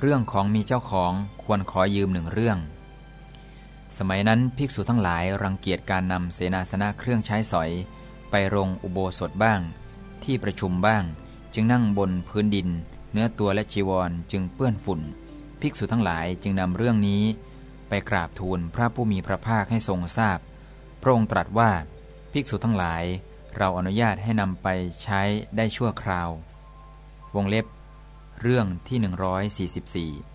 เรื่องของมีเจ้าของควรขอยืมหนึ่งเรื่อง สมัยนั้นภิกษุทั้งหลายรังเกียจการนำเสนาสนะเครื่องใช้สอย ไปโรงอุโบสถบ้าง ที่ประชุมบ้าง จึงนั่งบนพื้นดิน เนื้อตัวและจีวรจึงเปื้อนฝุ่น ภิกษุทั้งหลายจึงนำเรื่องนี้ ไปกราบทูลพระผู้มีพระภาคให้ทรงทราบ พระองค์ตรัสว่าภิกษุทั้งหลายเราอนุญาตให้นำไปใช้ได้ชั่วคราว วงเล็บ เรื่องที่ 144